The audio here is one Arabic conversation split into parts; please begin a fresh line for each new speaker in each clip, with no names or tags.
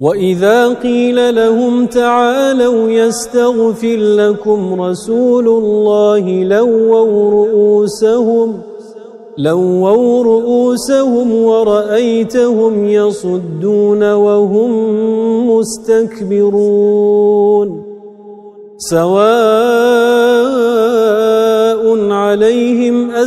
وَإِذَا قِيلَ لَهُمْ تَعَالَوْا يَسْتَغْفِرْ لَكُمْ رَسُولُ اللَّهِ لَوَّوْا رُؤُوسَهُمْ لَوَّوْا رُؤُوسَهُمْ وَرَأَيْتَهُمْ يَصُدُّونَ وَهُمْ مُسْتَكْبِرُونَ. سَوَاءٌ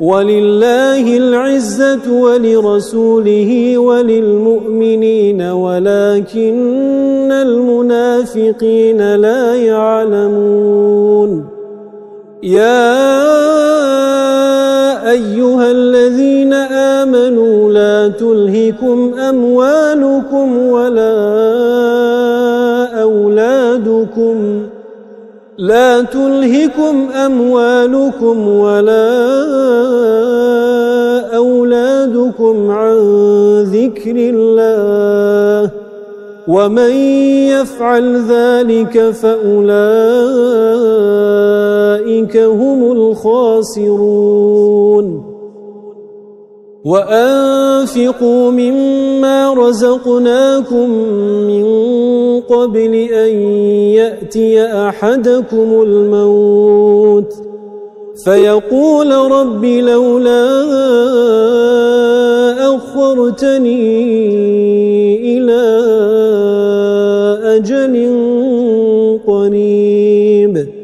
ولله العزة ولرسوله وللمؤمنين ولكن المنافقين لا يعلمون. يا أيها الذين آمنوا لا تلهكم أموالكم ولا أولادكم. لا تلهكم أموالكم ولا أولادكم عن ذكر الله ومن يفعل ذلك فأولئك هم الخاسرون وأنفقوا مما رزقناكم من قبل أن يأتي أحدكم الموت فيقول رب لولا أخرتني إلى أجل قريب